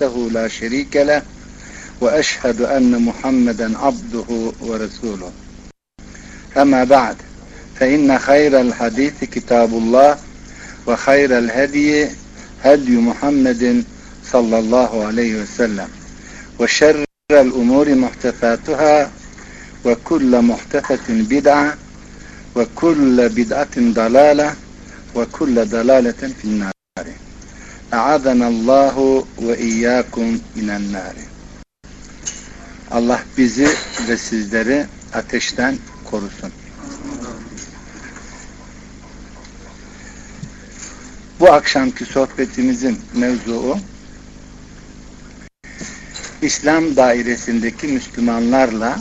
وحده لا شريك له وأشهد أن محمدا عبده ورسوله. أما بعد فإن خير الحديث كتاب الله وخير الهدي هدي محمد صلى الله عليه وسلم وشر الأمور محدثاتها وكل محدثة بدعة وكل بدعة ضلالة وكل ضلالة في النار. Allahu ve iyyakum minen nari. Allah bizi ve sizleri ateşten korusun. Bu akşamki sohbetimizin mevzuu İslam dairesindeki Müslümanlarla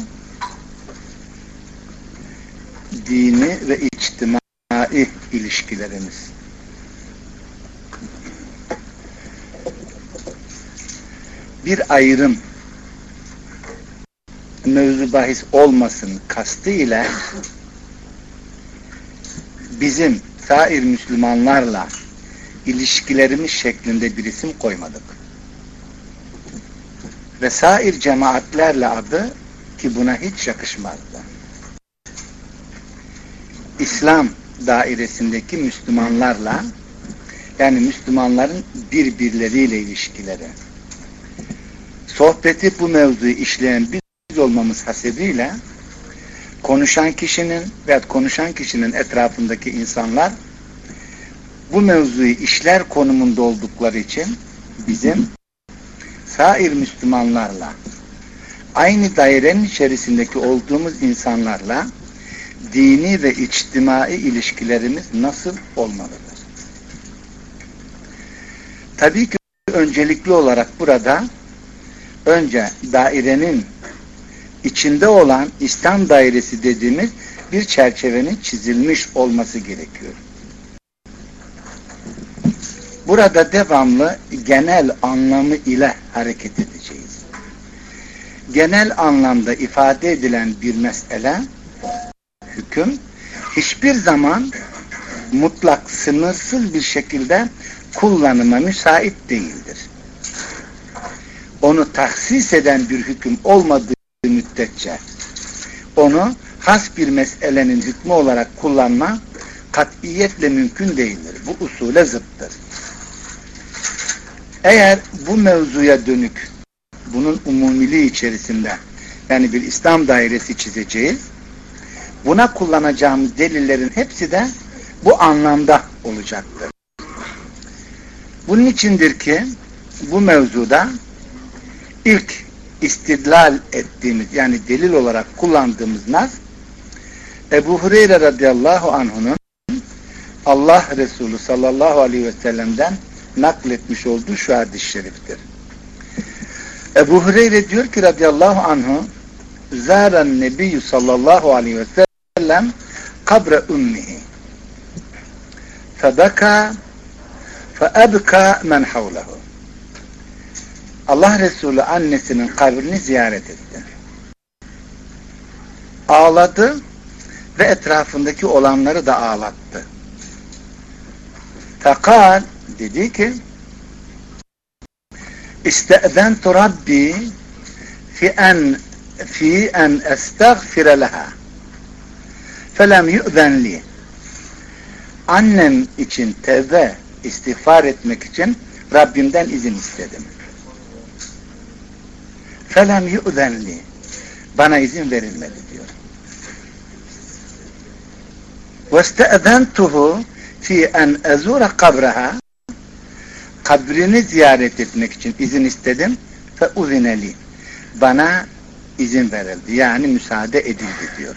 dini ve içtimai ilişkilerimiz. Bir ayrım mevzu bahis olmasın kastıyla bizim sair Müslümanlarla ilişkilerimiz şeklinde bir isim koymadık. Ve sair cemaatlerle adı ki buna hiç yakışmazdı. İslam dairesindeki Müslümanlarla yani Müslümanların birbirleriyle ilişkileri. Sohbeti bu mevzuyu işleyen biz olmamız hasebiyle konuşan kişinin veya konuşan kişinin etrafındaki insanlar bu mevzuyu işler konumunda oldukları için bizim sair Müslümanlarla aynı dairenin içerisindeki olduğumuz insanlarla dini ve içtimai ilişkilerimiz nasıl olmalıdır? Tabii ki öncelikli olarak burada önce dairenin içinde olan İslam dairesi dediğimiz bir çerçevenin çizilmiş olması gerekiyor. Burada devamlı genel anlamı ile hareket edeceğiz. Genel anlamda ifade edilen bir mesele, hüküm, hiçbir zaman mutlak, sınırsız bir şekilde kullanıma müsait değildir. Onu tahsis eden bir hüküm olmadığı müddetçe onu has bir meselenin hükmü olarak kullanma katiyetle mümkün değildir. Bu usule zıttır. Eğer bu mevzuya dönük bunun umumiliği içerisinde yani bir İslam dairesi çizeceğiz buna kullanacağımız delillerin hepsi de bu anlamda olacaktır. Bunun içindir ki bu mevzuda ilk istidlal ettiğimiz yani delil olarak kullandığımız nas Ebu Hureyre radıyallahu anh'unun Allah Resulü sallallahu aleyhi ve sellem'den nakletmiş olduğu şu hadis-i şeriftir. Ebu Hureyre diyor ki radıyallahu anhu Zaren Nebiyyü sallallahu aleyhi ve sellem kabre ummihi febeka feebka men havlehu Allah Resulü annesinin kabrini ziyaret etti. Ağladı ve etrafındaki olanları da ağlattı. Fekal dedi ki İste'zentu Rabbi fi en fi en estağfire leha felem yu'zen li annem için tevbe istiğfar etmek için Rabbimden izin istedim Felem yu'zen li bana izin verilmedi diyor. وَاسْتَأْذَنْتُهُ fi en ezura kabraha kabrini ziyaret etmek için izin istedim fe uzineli bana izin verildi yani müsaade edildi diyor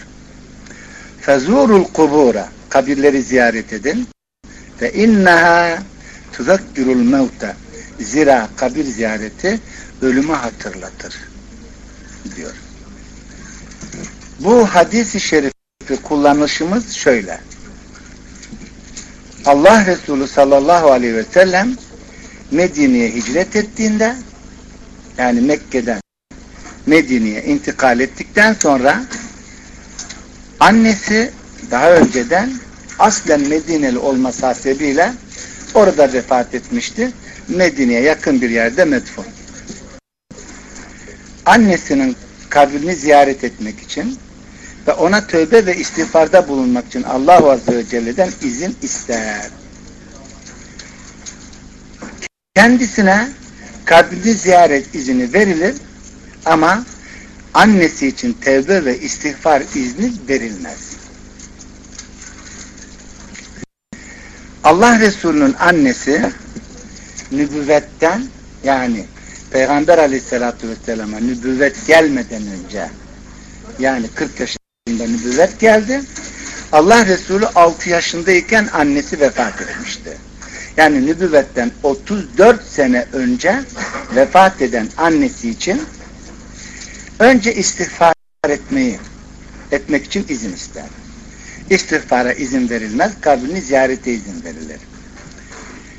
fezurul kubura kabirleri ziyaret edin fe inneha tuzakkirul mevte zira kabir ziyareti ölümü hatırlatır diyor bu hadisi şerifi kullanışımız şöyle Allah Resulü sallallahu aleyhi ve sellem Medine'ye hicret ettiğinde yani Mekke'den Medine'ye intikal ettikten sonra annesi daha önceden aslen Medineli olması hasebiyle orada vefat etmişti. Medine'ye yakın bir yerde medfun. Annesinin kabrini ziyaret etmek için ve ona tövbe ve istiğfarda bulunmak için Allah Azze ve Celle'den izin ister. Kendisine kabrini ziyaret izni verilir ama annesi için tevbe ve istiğfar izni verilmez. Allah Resulü'nün annesi nübüvvetten yani Peygamber aleyhissalatü vesselama nübüvvet gelmeden önce yani 40 yaşında nübüvvet geldi. Allah Resulü 6 yaşındayken annesi vefat etmişti. Yani nübüvvetten 34 sene önce vefat eden annesi için önce istiğfar etmeyi etmek için izin ister. İstiğfara izin verilmez, kabrini ziyarete izin verilir.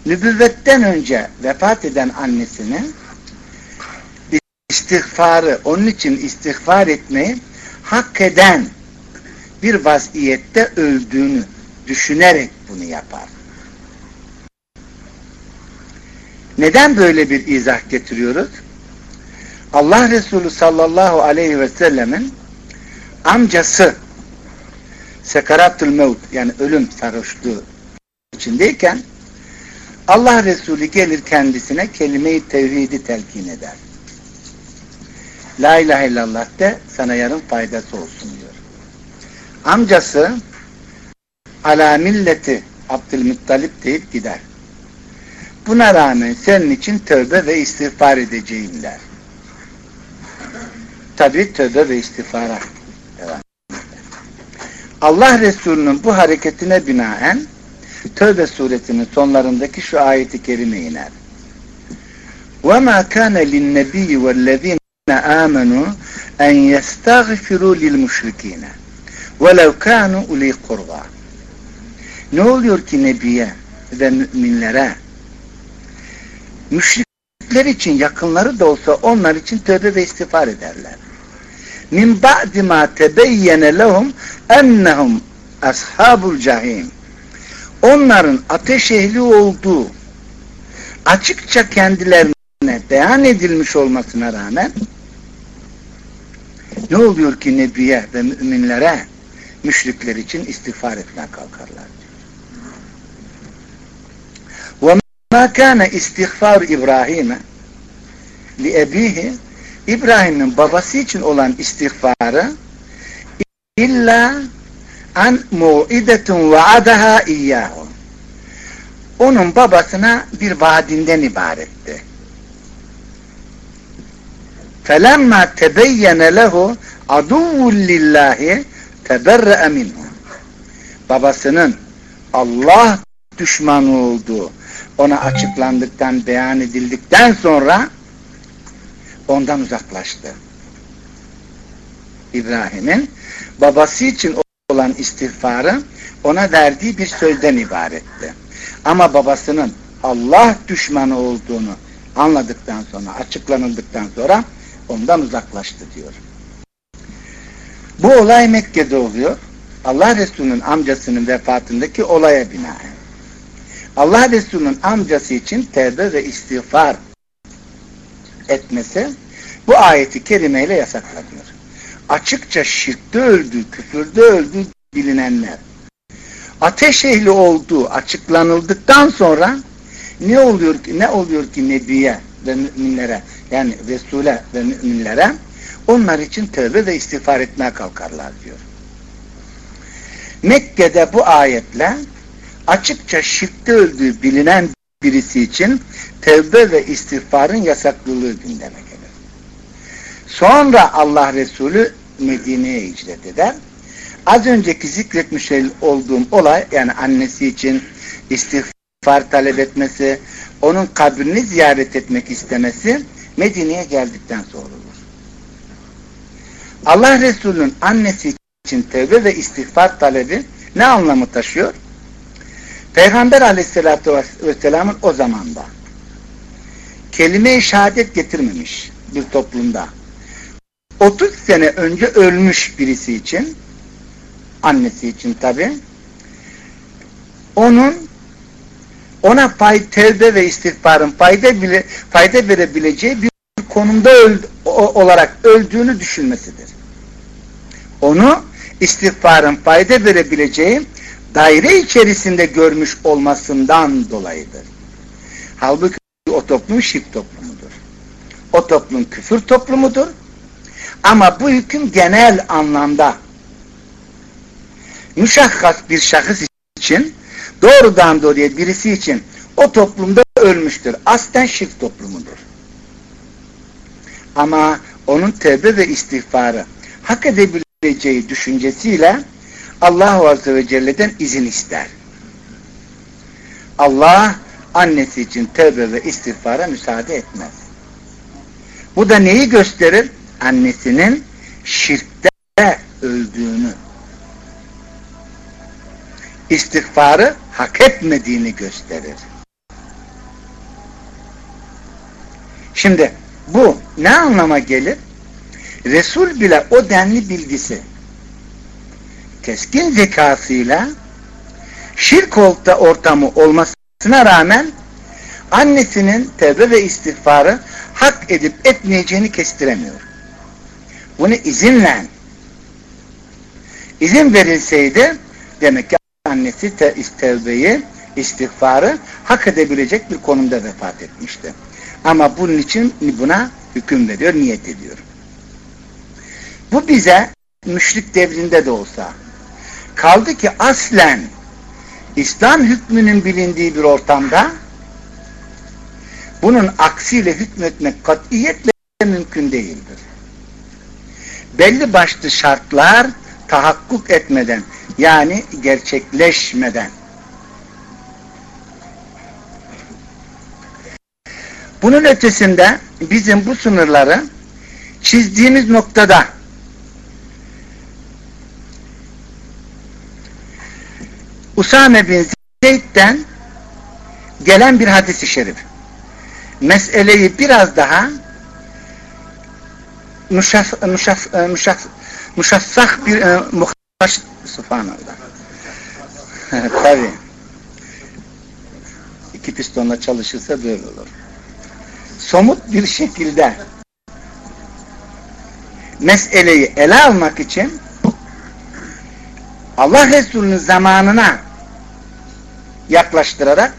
Nübüvvetten önce vefat eden annesinin istiğfarı, onun için istiğfar etmeyi hak eden bir vaziyette öldüğünü düşünerek bunu yapar. Neden böyle bir izah getiriyoruz? Allah Resulü sallallahu aleyhi ve sellemin amcası sekaratul mevt yani ölüm sarhoşluğu içindeyken Allah Resulü gelir kendisine kelime-i tevhidi telkin eder. La ilahe illallah de sana yarın faydası olsun diyor. Amcası ala milleti Abdülmuttalip deyip gider. Buna rağmen senin için tövbe ve istiğfar edeceğim der. Tabi tövbe ve istiğfara devam Allah Resulü'nün bu hareketine binaen Tövbe suresinin sonlarındaki şu ayeti kerime iner. وَمَا كَانَ لِلنَّبِيِّ وَالَّذ۪ينَ آمَنُوا اَنْ يَسْتَغْفِرُوا لِلْمُشْرِك۪ينَ وَلَوْ كَانُوا اُلِي قُرْبًا Ne oluyor ki Nebi'ye ve müminlere müşrikler için yakınları da olsa onlar için tövbe ve istiğfar ederler. Min ba'di ma tebeyyene lehum ennehum ashabul cahim. Onların ateş ehli olduğu açıkça kendilerine beyan edilmiş olmasına rağmen ne oluyor ki Nebi'ye ve müminlere müşrikler için istiğfar etmeye kalkarlar. وَمَا كَانَ istiğfar İbrahim'e لِأَب۪يهِ İbrahim'in babası için olan istiğfarı illa an mu'idetun vaadaha iyyahu onun babasına bir vaadinden ibaretti. فَلَمَّا تَبَيَّنَ لَهُ عَدُوٌ لِلّٰهِ تَبَرَّأَ مِنْهُ Babasının Allah düşmanı olduğu ona açıklandıktan, beyan edildikten sonra ondan uzaklaştı. İbrahim'in babası için olan istiğfarı ona verdiği bir sözden ibaretti. Ama babasının Allah düşmanı olduğunu anladıktan sonra, açıklanıldıktan sonra ondan uzaklaştı diyor. Bu olay Mekke'de oluyor. Allah Resulü'nün amcasının vefatındaki olaya binaen. Allah Resulü'nün amcası için tevbe ve istiğfar etmesi bu ayeti kerimeyle yasaklanıyor. Açıkça şirkte öldü, küfürde öldü bilinenler ateş ehli olduğu açıklanıldıktan sonra ne oluyor ki ne oluyor ki nebiye ve müminlere yani Resul'e ve müminlere onlar için tövbe ve istiğfar etmeye kalkarlar diyor. Mekke'de bu ayetle açıkça şirkte öldüğü bilinen birisi için tevbe ve istiğfarın yasaklılığı gündeme gelir. Sonra Allah Resulü Medine'ye hicret eder. Az önceki zikretmiş olduğum olay yani annesi için istiğfar talep etmesi, onun kabrini ziyaret etmek istemesi Medine'ye geldikten sonra olur. Allah Resulü'nün annesi için tevbe ve istiğfar talebi ne anlamı taşıyor? Peygamber aleyhissalatü vesselamın o zamanda kelime-i şehadet getirmemiş bir toplumda 30 sene önce ölmüş birisi için annesi için tabi onun ona fay, tevbe ve istiğfarın fayda bile fayda verebileceği bir konumda öldü, olarak öldüğünü düşünmesidir. Onu istiğfarın fayda verebileceği daire içerisinde görmüş olmasından dolayıdır. Halbuki o toplum şirk toplumudur. O toplum küfür toplumudur. Ama bu hüküm genel anlamda müşahhas bir şahıs için doğrudan doğruya birisi için o toplumda ölmüştür. Aslen şirk toplumudur. Ama onun tevbe ve istiğfarı hak edebileceği düşüncesiyle Allah Azze ve Celle'den izin ister. Allah annesi için tevbe ve istiğfara müsaade etmez. Bu da neyi gösterir? Annesinin şirkte öldüğünü, istiğfarı hak etmediğini gösterir. Şimdi bu ne anlama gelir? Resul bile o denli bilgisi keskin zekasıyla şirk ortamı olmasına rağmen annesinin tevbe ve istiğfarı hak edip etmeyeceğini kestiremiyor. Bunu izinle izin verilseydi demek ki annesi te tevbeyi, istiğfarı hak edebilecek bir konumda vefat etmişti. Ama bunun için buna hüküm veriyor, niyet ediyor. Bu bize müşrik devrinde de olsa kaldı ki aslen İslam hükmünün bilindiği bir ortamda bunun aksiyle hükmetmek katiyetle mümkün değildir. Belli başlı şartlar tahakkuk etmeden yani gerçekleşmeden bunun ötesinde bizim bu sınırları çizdiğimiz noktada Usame bin Zeyd'den gelen bir hadis-i şerif. Meseleyi biraz daha muşaf, muşaf, e, muşaffak bir e, muhaş, subhanallah. Tabi. İki pistonla çalışırsa böyle olur. Somut bir şekilde meseleyi ele almak için Allah Resulü'nün zamanına yaklaştırarak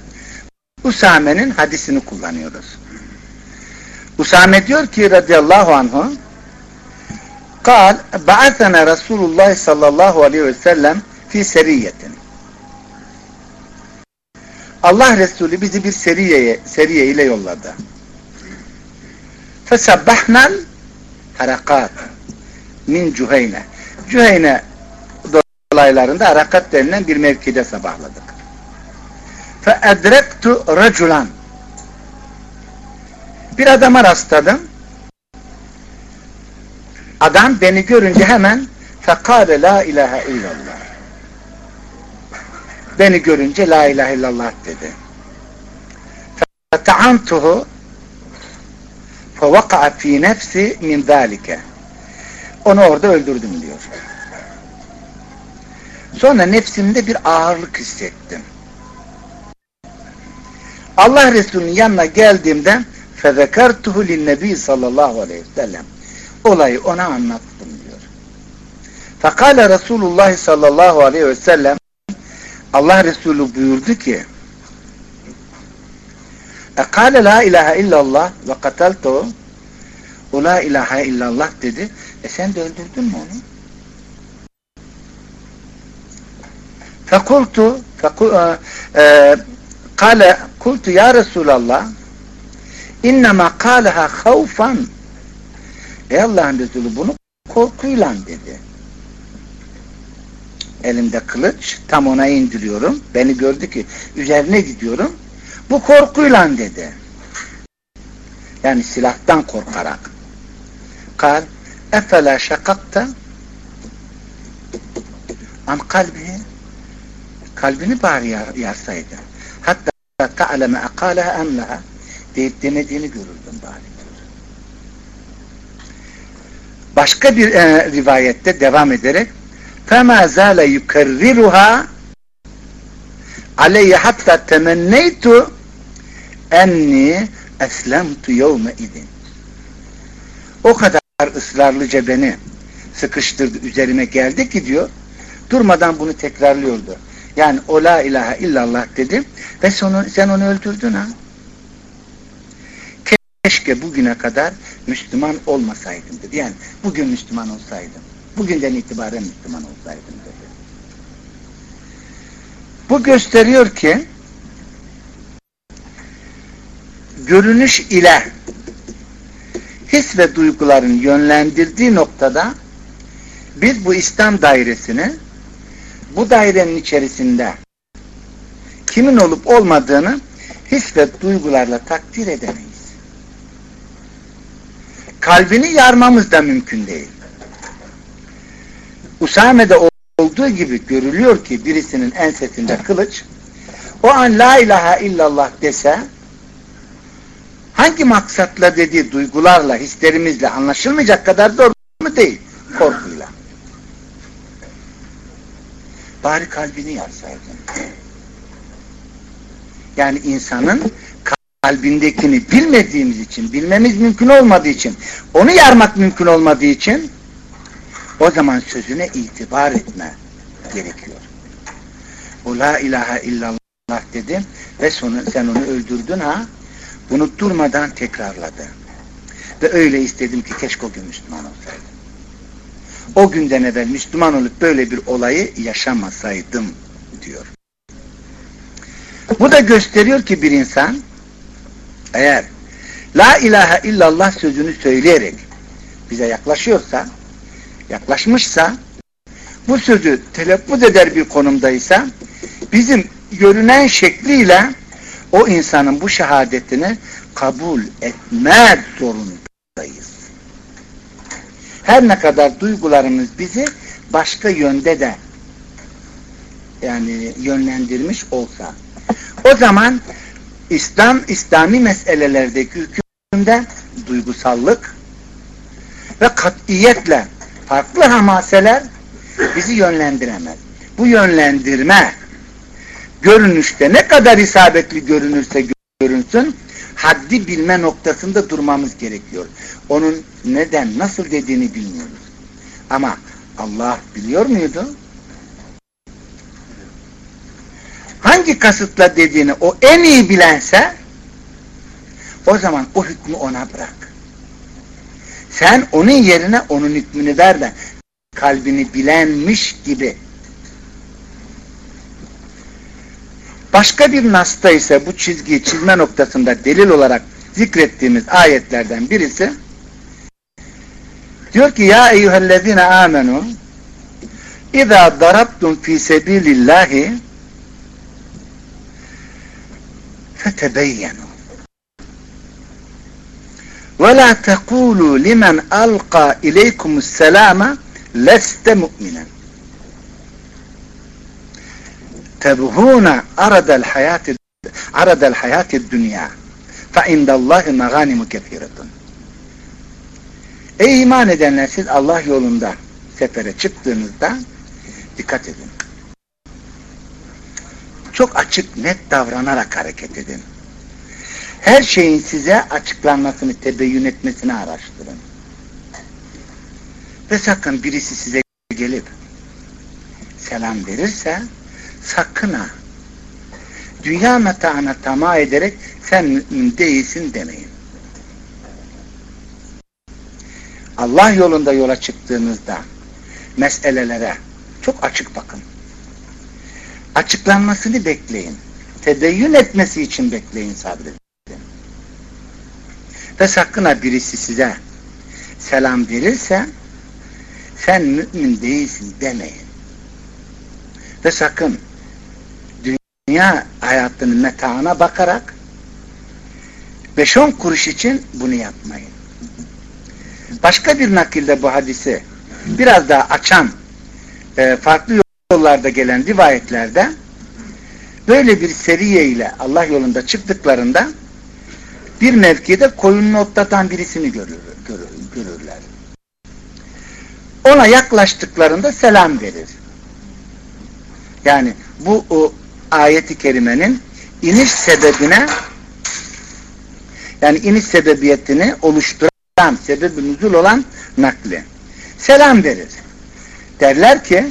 Usame'nin hadisini kullanıyoruz. Usame diyor ki radıyallahu anhu قال بعثنا رسول الله صلى الله عليه وسلم في seriyetin. Allah Resulü bizi bir seriyeye, seriye ile yolladı. Fesabbahnal harakat min Cüheyne. Cüheyne olaylarında Arakat denilen bir mevkide sabahladık. فَاَدْرَكْتُ رَجُلًا Bir adama rastladım. Adam beni görünce hemen fekale la ilahe illallah. Beni görünce la ilahe illallah dedi. Feteantuhu fevaka'a fi nefsi min zalike. Onu orada öldürdüm diyor. Sonra nefsimde bir ağırlık hissettim. Allah Resulü'nün yanına geldiğimde fezekertuhu linnebi sallallahu aleyhi ve sellem olayı ona anlattım diyor. Fekale Resulullah sallallahu aleyhi ve sellem Allah Resulü buyurdu ki Ekale la ilahe illallah ve kataltu o la ilahe illallah dedi. E sen de öldürdün mü onu? Fekultu kale kultu ya Resulallah innema kâleha havfan Ey Allah'ın Resulü bunu korkuyla dedi. Elimde kılıç tam ona indiriyorum. Beni gördü ki üzerine gidiyorum. Bu korkuyla dedi. Yani silahtan korkarak. Kal efela şakakta an kalbihi kalbini bari yar, yarsaydı. Hatta ta'leme akaleha emleha deyip demediğini görürdüm bari. Başka bir e, rivayette devam ederek فَمَا زَالَ يُكَرِّرُهَا عَلَيَّ حَتَّى تَمَنَّيْتُ اَنِّي اَسْلَمْتُ يَوْمَ اِذٍ o kadar ısrarlıca beni sıkıştırdı, üzerime geldi ki diyor, durmadan bunu tekrarlıyordu. Yani o la ilahe illallah dedi ve sonu, sen onu öldürdün ha. Keşke bugüne kadar Müslüman olmasaydım dedi. Yani bugün Müslüman olsaydım. Bugünden itibaren Müslüman olsaydım dedi. Bu gösteriyor ki görünüş ile his ve duyguların yönlendirdiği noktada biz bu İslam dairesini bu dairenin içerisinde kimin olup olmadığını his ve duygularla takdir edemeyiz. Kalbini yarmamız da mümkün değil. Usame'de olduğu gibi görülüyor ki birisinin ensesinde kılıç o an la ilahe illallah dese hangi maksatla dediği duygularla, hislerimizle anlaşılmayacak kadar doğru mu değil? Korkuyla. Bari kalbini yarsaydın. Yani insanın kalbindekini bilmediğimiz için, bilmemiz mümkün olmadığı için, onu yarmak mümkün olmadığı için o zaman sözüne itibar etme gerekiyor. O la ilahe illallah dedi ve sonra sen onu öldürdün ha bunu durmadan tekrarladı. Ve öyle istedim ki keşke o gün Müslüman olsaydım. O günden evvel Müslüman olup böyle bir olayı yaşamasaydım diyor. Bu da gösteriyor ki bir insan eğer La ilahe illallah sözünü söyleyerek bize yaklaşıyorsa, yaklaşmışsa, bu sözü telaffuz eder bir konumdaysa, bizim görünen şekliyle o insanın bu şehadetini kabul etmek zorundayız. Her ne kadar duygularımız bizi başka yönde de yani yönlendirmiş olsa. O zaman İslam, İslami meselelerdeki hükümde duygusallık ve katiyetle farklı hamaseler bizi yönlendiremez. Bu yönlendirme görünüşte ne kadar isabetli görünürse görünsün haddi bilme noktasında durmamız gerekiyor. Onun neden, nasıl dediğini bilmiyoruz. Ama Allah biliyor muydu? Hangi kasıtla dediğini o en iyi bilense o zaman o hükmü ona bırak. Sen onun yerine onun hükmünü ver de kalbini bilenmiş gibi Başka bir nasta ise bu çizgiyi çizme noktasında delil olarak zikrettiğimiz ayetlerden birisi diyor ki ya eyyühellezine amenu İza darabtum fi sebilillahi fetebeyyenu ve la tekulu limen alqa ileykumus selama leste mu'minen tebhuna aradel hayati aradel hayati dünya fe indallahi meganimu kefiretun Ey iman edenler siz Allah yolunda sefere çıktığınızda dikkat edin. Çok açık, net davranarak hareket edin. Her şeyin size açıklanmasını, tebeyyün etmesini araştırın. Ve sakın birisi size gelip selam verirse sakın ha dünya metaına tamah ederek sen mümin değilsin demeyin. Allah yolunda yola çıktığınızda meselelere çok açık bakın. Açıklanmasını bekleyin. Tedeyyün etmesi için bekleyin sabredin. Ve sakın ha birisi size selam verirse sen mümin değilsin demeyin. Ve sakın dünya hayatının metaına bakarak 5-10 kuruş için bunu yapmayın. Başka bir nakilde bu hadisi biraz daha açan e, farklı yollarda gelen rivayetlerde böyle bir seriye ile Allah yolunda çıktıklarında bir mevkide koyununu otlatan birisini görür, görür, görürler. Ona yaklaştıklarında selam verir. Yani bu o ayeti kerimenin iniş sebebine yani iniş sebebiyetini oluşturan sebebi nüzul olan nakli. Selam verir. Derler ki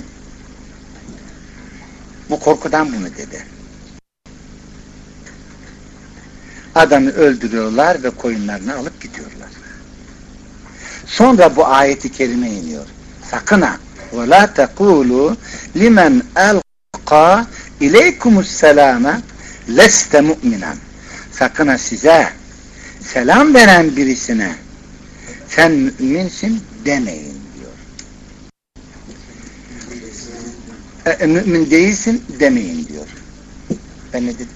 bu korkudan bunu dedi. Adamı öldürüyorlar ve koyunlarını alıp gidiyorlar. Sonra bu ayeti kerime iniyor. Sakın ha. وَلَا تَقُولُوا لِمَنْ أَلْقَى اِلَيْكُمُ السَّلَامَ لَسْتَ مُؤْمِنًا Sakın ha size selam veren birisine sen müminsin demeyin E, e, mümin değilsin demeyin diyor. Ben ne dedim?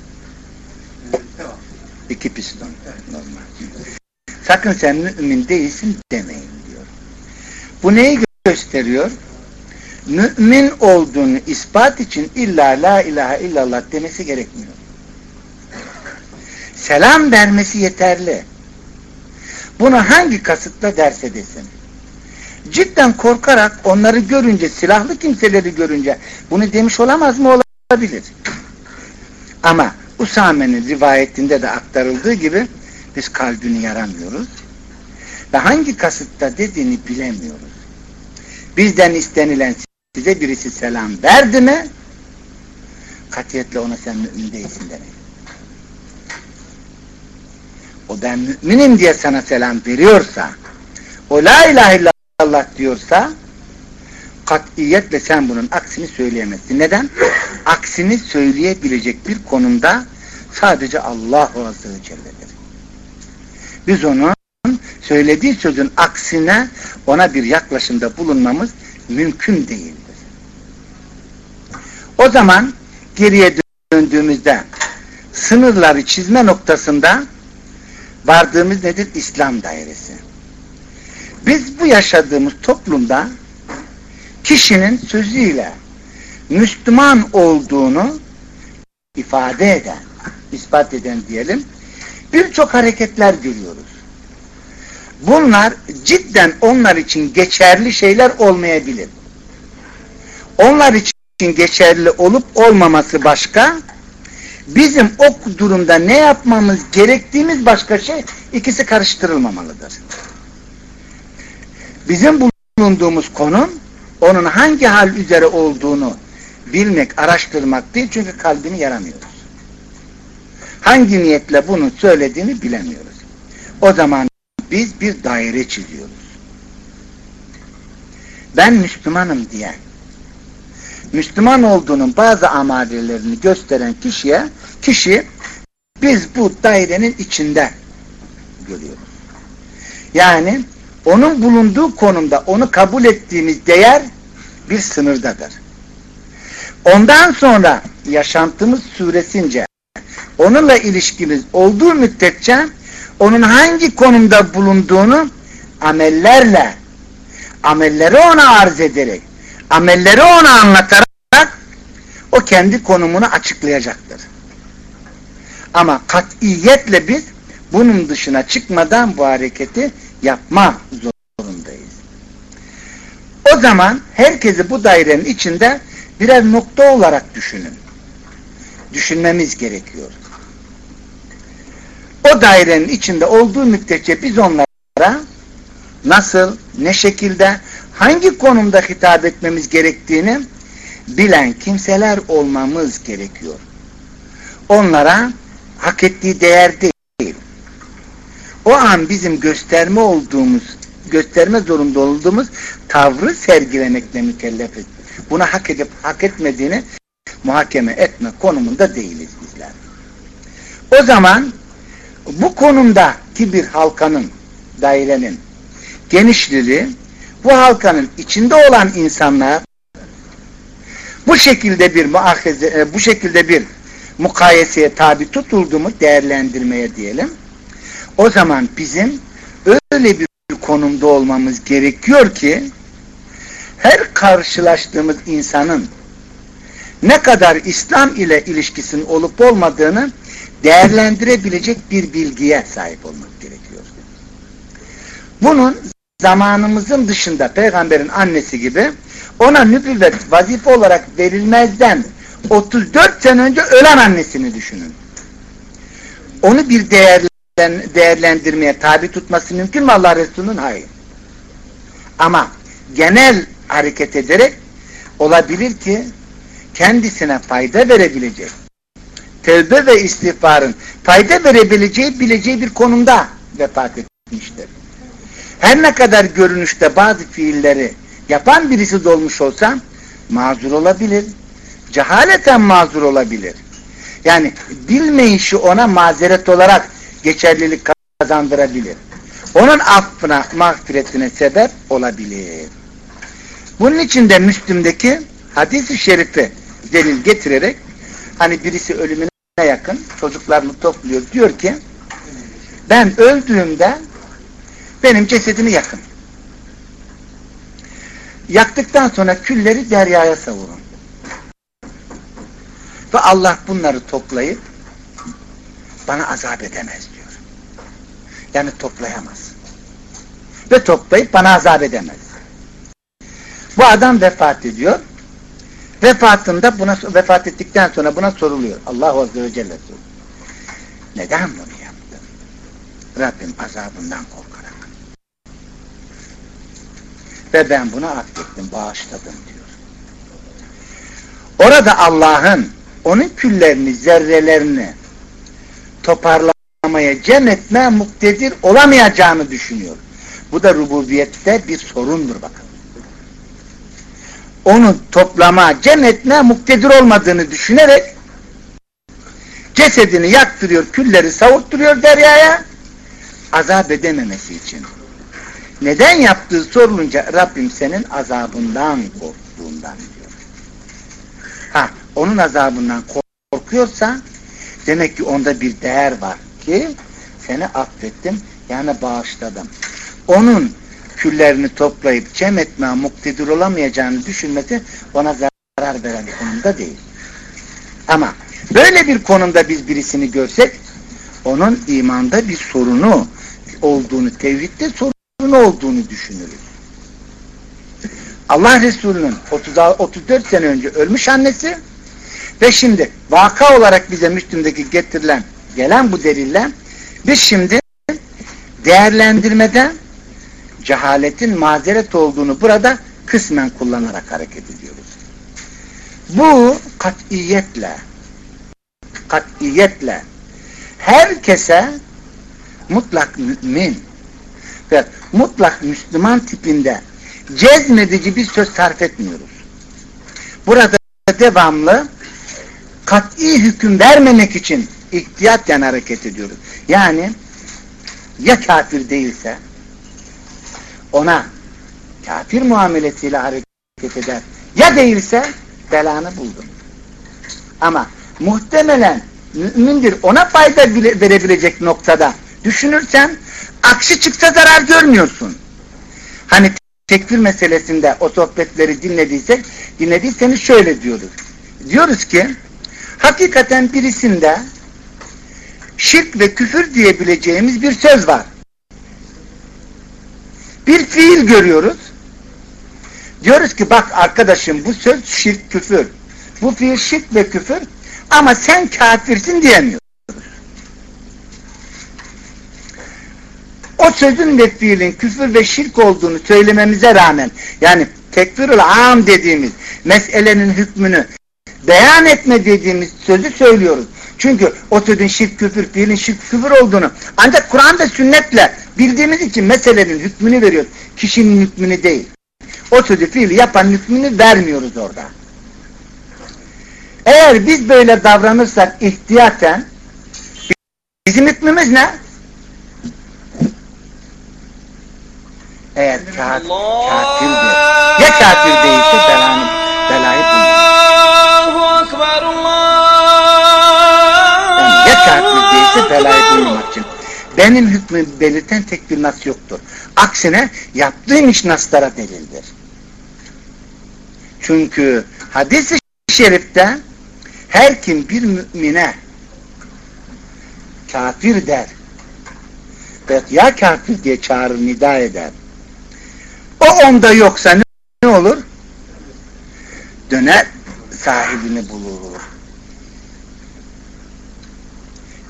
İki piston. Normal. Sakın sen mümin değilsin demeyin diyor. Bu neyi gösteriyor? Mümin olduğunu ispat için illa la ilahe illallah demesi gerekmiyor. Selam vermesi yeterli. Bunu hangi kasıtla derse desin. Cidden korkarak onları görünce, silahlı kimseleri görünce bunu demiş olamaz mı? Olabilir. Ama Usame'nin rivayetinde de aktarıldığı gibi biz kalbini yaramıyoruz. Ve hangi kasıtta dediğini bilemiyoruz. Bizden istenilen size birisi selam verdi mi katiyetle ona sen mümin değilsin demek. O ben müminim diye sana selam veriyorsa o la ilahe illallah diyorsa katiyetle sen bunun aksini söyleyemezsin. Neden? Aksini söyleyebilecek bir konumda sadece Allah Azze ve Celle'dir. Biz onun söylediği sözün aksine ona bir yaklaşımda bulunmamız mümkün değildir. O zaman geriye döndüğümüzde sınırları çizme noktasında vardığımız nedir? İslam dairesi. Biz bu yaşadığımız toplumda kişinin sözüyle Müslüman olduğunu ifade eden, ispat eden diyelim, birçok hareketler görüyoruz. Bunlar cidden onlar için geçerli şeyler olmayabilir. Onlar için geçerli olup olmaması başka, bizim o durumda ne yapmamız gerektiğimiz başka şey, ikisi karıştırılmamalıdır. Bizim bulunduğumuz konum, onun hangi hal üzere olduğunu bilmek, araştırmak değil çünkü kalbini yaramıyoruz. Hangi niyetle bunu söylediğini bilemiyoruz. O zaman biz bir daire çiziyoruz. Ben Müslümanım diyen, Müslüman olduğunun bazı amarelerini gösteren kişiye, kişi biz bu dairenin içinde görüyoruz. Yani onun bulunduğu konumda onu kabul ettiğimiz değer bir sınırdadır. Ondan sonra yaşantımız süresince onunla ilişkimiz olduğu müddetçe onun hangi konumda bulunduğunu amellerle amelleri ona arz ederek amelleri ona anlatarak o kendi konumunu açıklayacaktır. Ama katiyetle biz bunun dışına çıkmadan bu hareketi yapma zorundayız. O zaman herkesi bu dairenin içinde birer nokta olarak düşünün. Düşünmemiz gerekiyor. O dairenin içinde olduğu müddetçe biz onlara nasıl, ne şekilde, hangi konumda hitap etmemiz gerektiğini bilen kimseler olmamız gerekiyor. Onlara hak ettiği değer değil. O an bizim gösterme olduğumuz, gösterme zorunda olduğumuz tavrı sergilemekle mükellefiz. Buna hak edip hak etmediğini muhakeme etme konumunda değiliz bizler. O zaman bu konumdaki bir halkanın, dairenin genişliği bu halkanın içinde olan insanlar bu şekilde bir muahize, e, bu şekilde bir mukayeseye tabi tutuldu mu değerlendirmeye diyelim. O zaman bizim öyle bir konumda olmamız gerekiyor ki her karşılaştığımız insanın ne kadar İslam ile ilişkisinin olup olmadığını değerlendirebilecek bir bilgiye sahip olmak gerekiyor. Bunun zamanımızın dışında peygamberin annesi gibi ona nübüvvet vazife olarak verilmezden 34 sene önce ölen annesini düşünün. Onu bir değerlendirebilmek değerlendirmeye tabi tutması mümkün mü Allah Resulü'nün? Hayır. Ama genel hareket ederek olabilir ki kendisine fayda verebilecek tevbe ve istiğfarın fayda verebileceği bileceği bir konumda vefat etmiştir. Her ne kadar görünüşte bazı fiilleri yapan birisi de olmuş olsa mazur olabilir. Cehaleten mazur olabilir. Yani bilmeyişi ona mazeret olarak geçerlilik kazandırabilir. Onun affına, mağfiretine sebep olabilir. Bunun için de Müslüm'deki hadis-i şerifi delil getirerek hani birisi ölümüne yakın çocuklarını topluyor. Diyor ki ben öldüğümde benim cesedimi yakın. Yaktıktan sonra külleri deryaya savurun. Ve Allah bunları toplayıp bana azap edemez diyor. Yani toplayamaz. Ve toplayıp bana azap edemez. Bu adam vefat ediyor. Vefatında buna vefat ettikten sonra buna soruluyor. Allah Azze ve Celle soruyor. Neden bunu yaptın? Rabbim azabından korkarak. Ve ben bunu affettim, bağışladım diyor. Orada Allah'ın onun küllerini, zerrelerini toparlamaya, cem etme muktedir olamayacağını düşünüyor. Bu da rububiyette bir sorundur bakın onu toplama, cem etme muktedir olmadığını düşünerek cesedini yaktırıyor, külleri savurtturuyor deryaya azap edememesi için. Neden yaptığı sorulunca Rabbim senin azabından korktuğundan diyor. Ha, onun azabından korkuyorsa demek ki onda bir değer var ki seni affettim yani bağışladım. Onun küllerini toplayıp cem etmeye muktedir olamayacağını düşünmesi ona zarar veren konumda değil. Ama böyle bir konumda biz birisini görsek onun imanda bir sorunu olduğunu, tevhidde sorunu olduğunu düşünürüz. Allah Resulü'nün 34 sene önce ölmüş annesi ve şimdi vaka olarak bize Müslüm'deki getirilen, gelen bu delille biz şimdi değerlendirmeden cehaletin mazeret olduğunu burada kısmen kullanarak hareket ediyoruz. Bu katiyetle katiyetle herkese mutlak mümin ve mutlak Müslüman tipinde cezmedici bir söz sarf etmiyoruz. Burada devamlı kat'i hüküm vermemek için ihtiyatten hareket ediyoruz. Yani ya kafir değilse ona kafir muamelesiyle hareket eder. Ya değilse belanı buldun. Ama muhtemelen mümindir ona fayda verebilecek noktada düşünürsen aksi çıksa zarar görmüyorsun. Hani tekfir meselesinde o sohbetleri dinlediysek dinlediyseniz şöyle diyoruz. Diyoruz ki hakikaten birisinde şirk ve küfür diyebileceğimiz bir söz var bir fiil görüyoruz. Diyoruz ki bak arkadaşım bu söz şirk küfür. Bu fiil şirk ve küfür ama sen kafirsin diyemiyoruz. O sözün ve fiilin küfür ve şirk olduğunu söylememize rağmen yani tekfirül am dediğimiz meselenin hükmünü beyan etme dediğimiz sözü söylüyoruz. Çünkü o sözün şirk küfür, fiilin şirk küfür olduğunu ancak Kur'an ve sünnetle bildiğimiz için meselenin hükmünü veriyoruz. Kişinin hükmünü değil. O sözü fiili yapan hükmünü vermiyoruz orada. Eğer biz böyle davranırsak ihtiyaten bizim hükmümüz ne? Eğer kafir, kafirdir. Ya kafir değilse belanı, değilse belayı bulmak için. Benim hükmü belirten tek bir nas yoktur. Aksine yaptığım iş naslara delildir. Çünkü hadis-i şerifte her kim bir mümine kafir der ve ya kafir diye çağırır, nida eder. O onda yoksa ne olur? Döner sahibini bulur.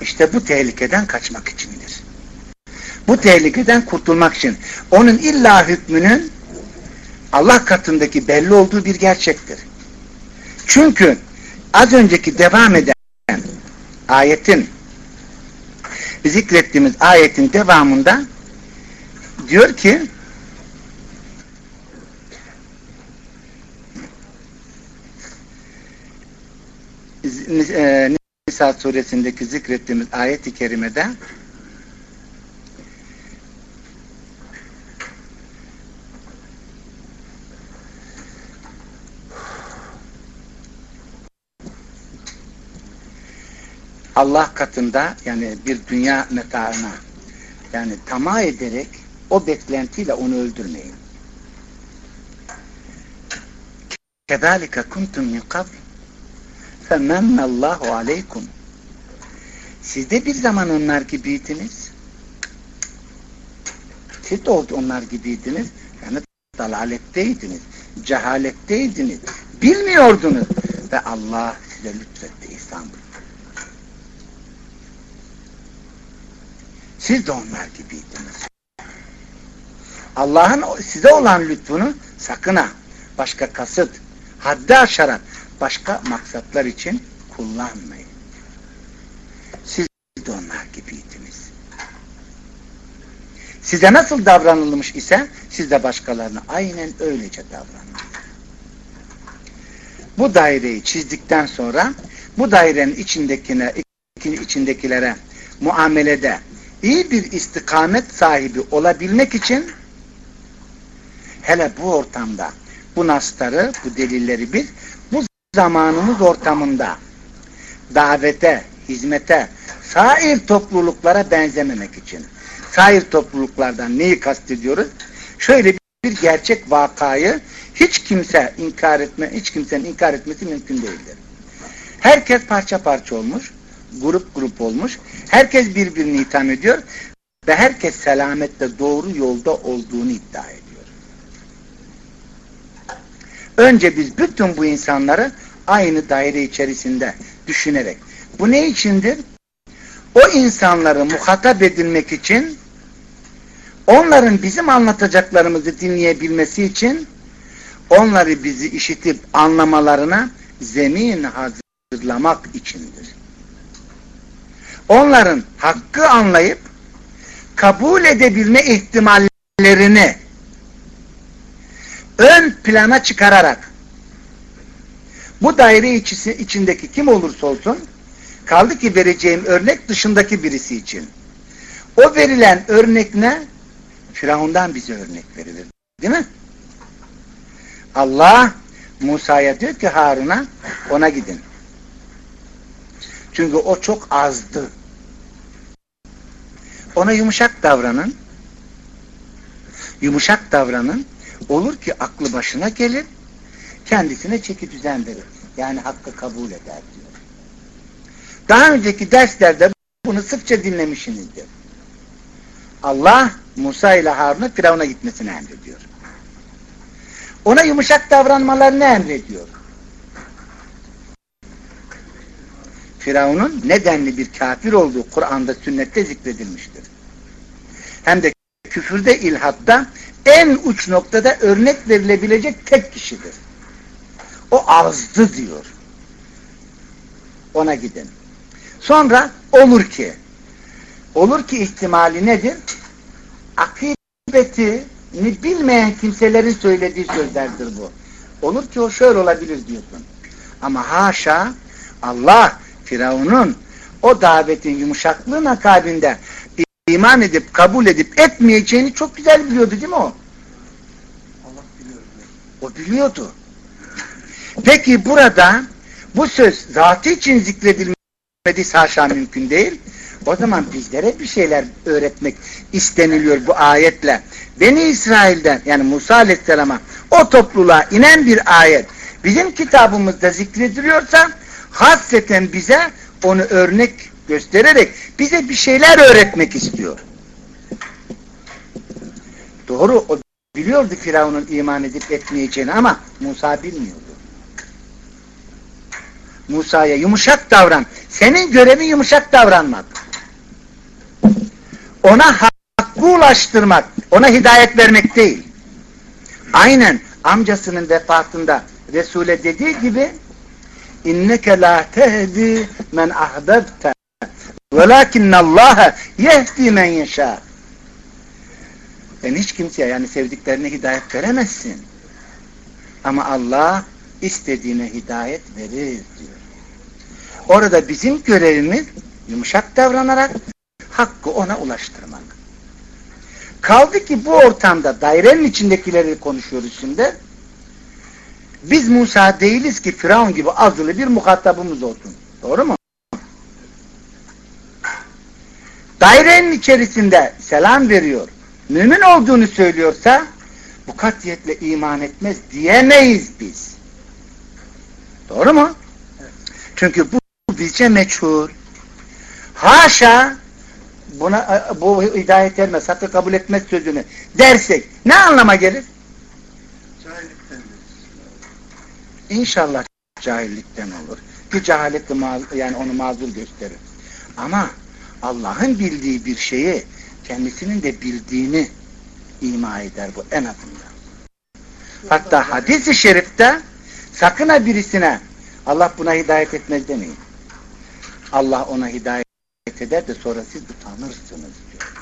İşte bu tehlikeden kaçmak içindir. Bu tehlikeden kurtulmak için onun illa hükmünün Allah katındaki belli olduğu bir gerçektir. Çünkü az önceki devam eden ayetin zikrettiğimiz ayetin devamında diyor ki Nisa suresindeki zikrettiğimiz ayet-i kerimede Allah katında yani bir dünya metaına yani tamah ederek o beklentiyle onu öldürmeyin. Kedalike kuntum min qabl femennallahu aleykum Siz de bir zaman onlar gibiydiniz. Siz de onlar gibiydiniz. Yani dalaletteydiniz. Cehaletteydiniz. Bilmiyordunuz. Ve Allah size lütfetti, ihsan Siz de onlar gibiydiniz. Allah'ın size olan lütfunu sakın ha başka kasıt, haddi aşarak başka maksatlar için kullanmayın. Siz de onlar gibiydiniz. Size nasıl davranılmış ise siz de başkalarına aynen öylece davranın. Bu daireyi çizdikten sonra bu dairenin içindekine, içindekilere muamelede iyi bir istikamet sahibi olabilmek için hele bu ortamda bu nasları, bu delilleri bu zamanımız ortamında davete, hizmete, sair topluluklara benzememek için. Sair topluluklardan neyi kastediyoruz? Şöyle bir gerçek vakayı hiç kimse inkar etme, hiç kimsenin inkar etmesi mümkün değildir. Herkes parça parça olmuş, grup grup olmuş. Herkes birbirini itham ediyor ve herkes selamette doğru yolda olduğunu iddia ediyor. Önce biz bütün bu insanları aynı daire içerisinde düşünerek. Bu ne içindir? O insanları muhatap edilmek için onların bizim anlatacaklarımızı dinleyebilmesi için onları bizi işitip anlamalarına zemin hazırlamak içindir. Onların hakkı anlayıp kabul edebilme ihtimallerini ön plana çıkararak bu daire içisi, içindeki kim olursa olsun kaldı ki vereceğim örnek dışındaki birisi için. O verilen örnek ne? Firavundan bize örnek verilir. Değil mi? Allah Musa'ya diyor ki Harun'a ona gidin. Çünkü o çok azdı. Ona yumuşak davranın. Yumuşak davranın. Olur ki aklı başına gelir, kendisine çeki düzen verir. Yani hakkı kabul eder diyor. Daha önceki derslerde bunu sıkça dinlemişsinizdir. Allah Musa ile Harun'a Firavun'a gitmesini emrediyor. Ona yumuşak davranmalarını emrediyor. Firavun'un nedenli bir kafir olduğu Kur'an'da sünnette zikredilmiştir. Hem de küfürde ilhatta en uç noktada örnek verilebilecek tek kişidir. O azdı diyor. Ona gidin. Sonra olur ki olur ki ihtimali nedir? Akıbetini bilmeyen kimselerin söylediği sözlerdir bu. Olur ki o şöyle olabilir diyorsun. Ama haşa Allah Firavun'un o davetin yumuşaklığın akabinde iman edip kabul edip etmeyeceğini çok güzel biliyordu değil mi o? Allah biliyordu. O biliyordu. Peki burada bu söz zatı için zikredilmedi haşa mümkün değil. O zaman bizlere bir şeyler öğretmek isteniliyor bu ayetle. Beni İsrail'den yani Musa Aleyhisselam'a o topluluğa inen bir ayet bizim kitabımızda zikrediliyorsa hasreten bize onu örnek göstererek bize bir şeyler öğretmek istiyor. Doğru o biliyordu Firavun'un iman edip etmeyeceğini ama Musa bilmiyordu. Musa'ya yumuşak davran. Senin görevin yumuşak davranmak. Ona hakkı ulaştırmak, ona hidayet vermek değil. Aynen amcasının vefatında Resul'e dediği gibi inneke la tehdi men ahbebte velakinnallâhe yehdi men yeşâ sen hiç kimseye yani sevdiklerine hidayet veremezsin. Ama Allah istediğine hidayet verir diyor. Orada bizim görevimiz yumuşak davranarak hakkı ona ulaştırmak. Kaldı ki bu ortamda dairenin içindekileri konuşuyoruz şimdi. Biz Musa değiliz ki Firavun gibi azılı bir muhatabımız olsun. Doğru mu? Dairenin içerisinde selam veriyor. Mümin olduğunu söylüyorsa bu katiyetle iman etmez diyemeyiz biz. Doğru mu? Çünkü bu bizce meçhul. Haşa buna bu hidayet ermez, hakkı kabul etmez sözünü dersek ne anlama gelir? Cahillikten. İnşallah cahillikten olur. Ki cehaleti yani onu mazur gösterir. Ama Allah'ın bildiği bir şeyi kendisinin de bildiğini ima eder bu en azından. Hatta hadis-i şerifte sakın ha birisine Allah buna hidayet etmez demeyin. Allah ona hidayet eder de sonra siz utanırsınız diyor.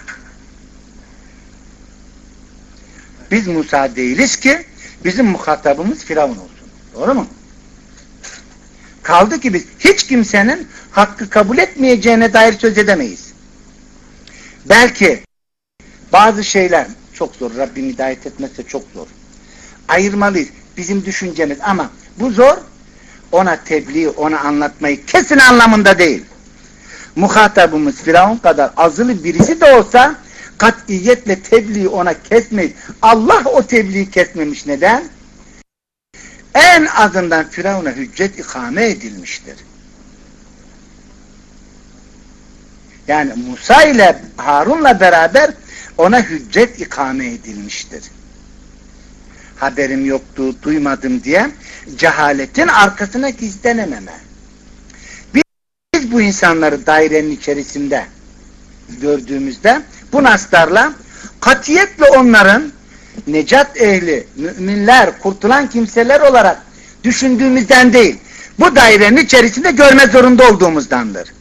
Biz Musa değiliz ki bizim muhatabımız Firavun olsun. Doğru mu? Kaldı ki biz hiç kimsenin hakkı kabul etmeyeceğine dair söz edemeyiz. Belki bazı şeyler çok zor. Rabbim hidayet etmezse çok zor. Ayırmalıyız. Bizim düşüncemiz ama bu zor ona tebliğ, ona anlatmayı kesin anlamında değil. Muhatabımız Firavun kadar azılı birisi de olsa katiyetle tebliğ ona kesmeyiz. Allah o tebliği kesmemiş. Neden? En azından Firavun'a hüccet ikame edilmiştir. Yani Musa ile Harun'la beraber ona hüccet ikame edilmiştir. Haberim yoktu, duymadım diye cehaletin arkasına gizlenememe. Biz bu insanları dairenin içerisinde gördüğümüzde bu naslarla katiyetle onların necat ehli, müminler, kurtulan kimseler olarak düşündüğümüzden değil, bu dairenin içerisinde görme zorunda olduğumuzdandır.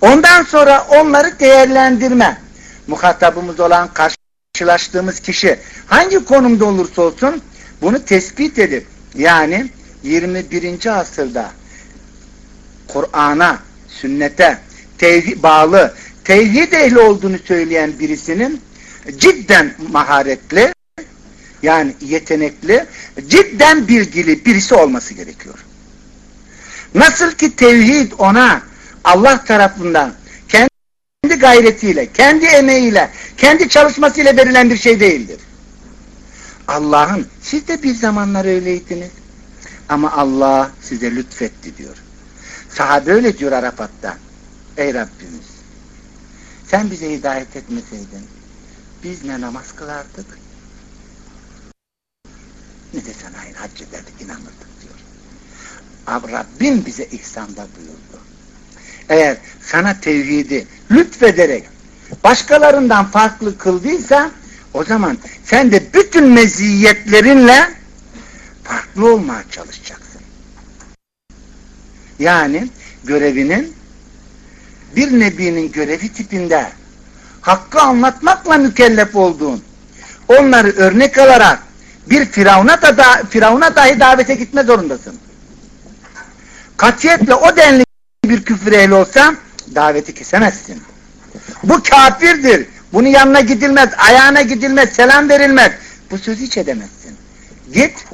Ondan sonra onları değerlendirme. Muhatabımız olan karşılaştığımız kişi hangi konumda olursa olsun bunu tespit edip yani 21. asırda Kur'an'a, sünnete tevhid, bağlı, tevhid ehli olduğunu söyleyen birisinin cidden maharetli yani yetenekli, cidden bilgili birisi olması gerekiyor. Nasıl ki tevhid ona Allah tarafından kendi gayretiyle, kendi emeğiyle, kendi çalışmasıyla verilen bir şey değildir. Allah'ın, siz de bir zamanlar öyleydiniz. Ama Allah size lütfetti diyor. Sahabe öyle diyor Arafat'ta. Ey Rabbimiz, sen bize hidayet etmeseydin, biz ne namaz kılardık, ne de sana aynı hac ederdik, inanırdık diyor. Ama Rabbim bize ihsanda buyurdu eğer sana tevhidi lütfederek başkalarından farklı kıldıysa o zaman sen de bütün meziyetlerinle farklı olmaya çalışacaksın. Yani görevinin bir nebinin görevi tipinde hakkı anlatmakla mükellef olduğun onları örnek alarak bir firavuna da, da firavuna dahi davete gitme zorundasın. Katiyetle o denli bir küfür ehli olsa daveti kesemezsin. Bu kafirdir. Bunun yanına gidilmez, ayağına gidilmez, selam verilmez. Bu sözü hiç edemezsin. Git,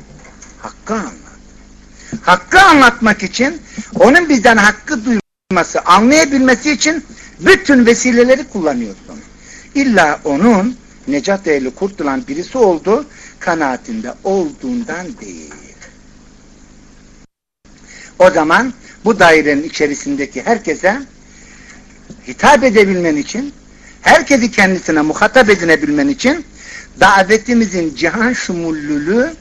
hakkı anlat. Hakkı anlatmak için, onun bizden hakkı duyması, anlayabilmesi için bütün vesileleri kullanıyorsun. İlla onun necat ehli kurtulan birisi oldu, kanaatinde olduğundan değil. O zaman bu dairenin içerisindeki herkese hitap edebilmen için, herkesi kendisine muhatap edinebilmen için davetimizin cihan şumullülüğü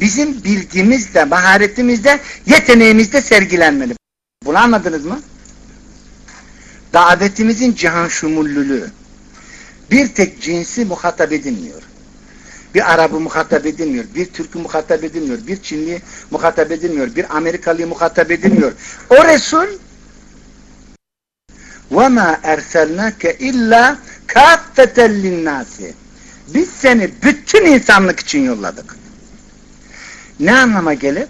bizim bilgimizde, maharetimizde, yeteneğimizde sergilenmeli. Bunu anladınız mı? Davetimizin cihan şumullülüğü. Bir tek cinsi muhatap edilmiyor. Bir Arap'ı muhatap edilmiyor, bir Türk'ü muhatap edilmiyor, bir Çinli muhatap edilmiyor, bir Amerikalı'yı muhatap edilmiyor. O Resul وَمَا اَرْسَلْنَاكَ اِلَّا كَافَّةً لِلنَّاسِ Biz seni bütün insanlık için yolladık. Ne anlama gelir?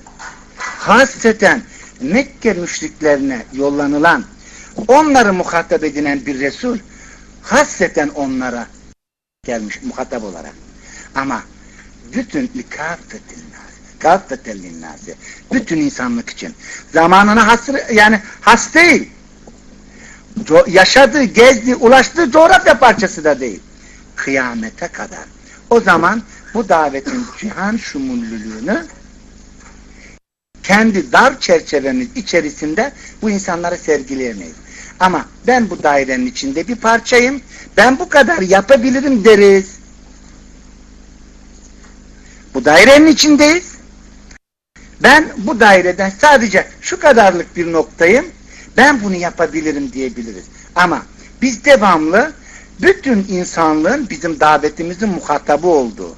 Hasreten Mekke müşriklerine yollanılan, onları muhatap edilen bir Resul, hasreten onlara gelmiş muhatap olarak. Ama bütün kâffetel linnâsi bütün insanlık için. Zamanına hasır, yani has değil. Co yaşadığı, gezdiği, ulaştığı coğrafya parçası da değil. Kıyamete kadar. O zaman bu davetin cihan şumullülüğünü kendi dar çerçevemiz içerisinde bu insanlara sergileyemeyiz. Ama ben bu dairenin içinde bir parçayım. Ben bu kadar yapabilirim deriz. Bu dairenin içindeyiz. Ben bu daireden sadece şu kadarlık bir noktayım. Ben bunu yapabilirim diyebiliriz. Ama biz devamlı bütün insanlığın bizim davetimizin muhatabı olduğu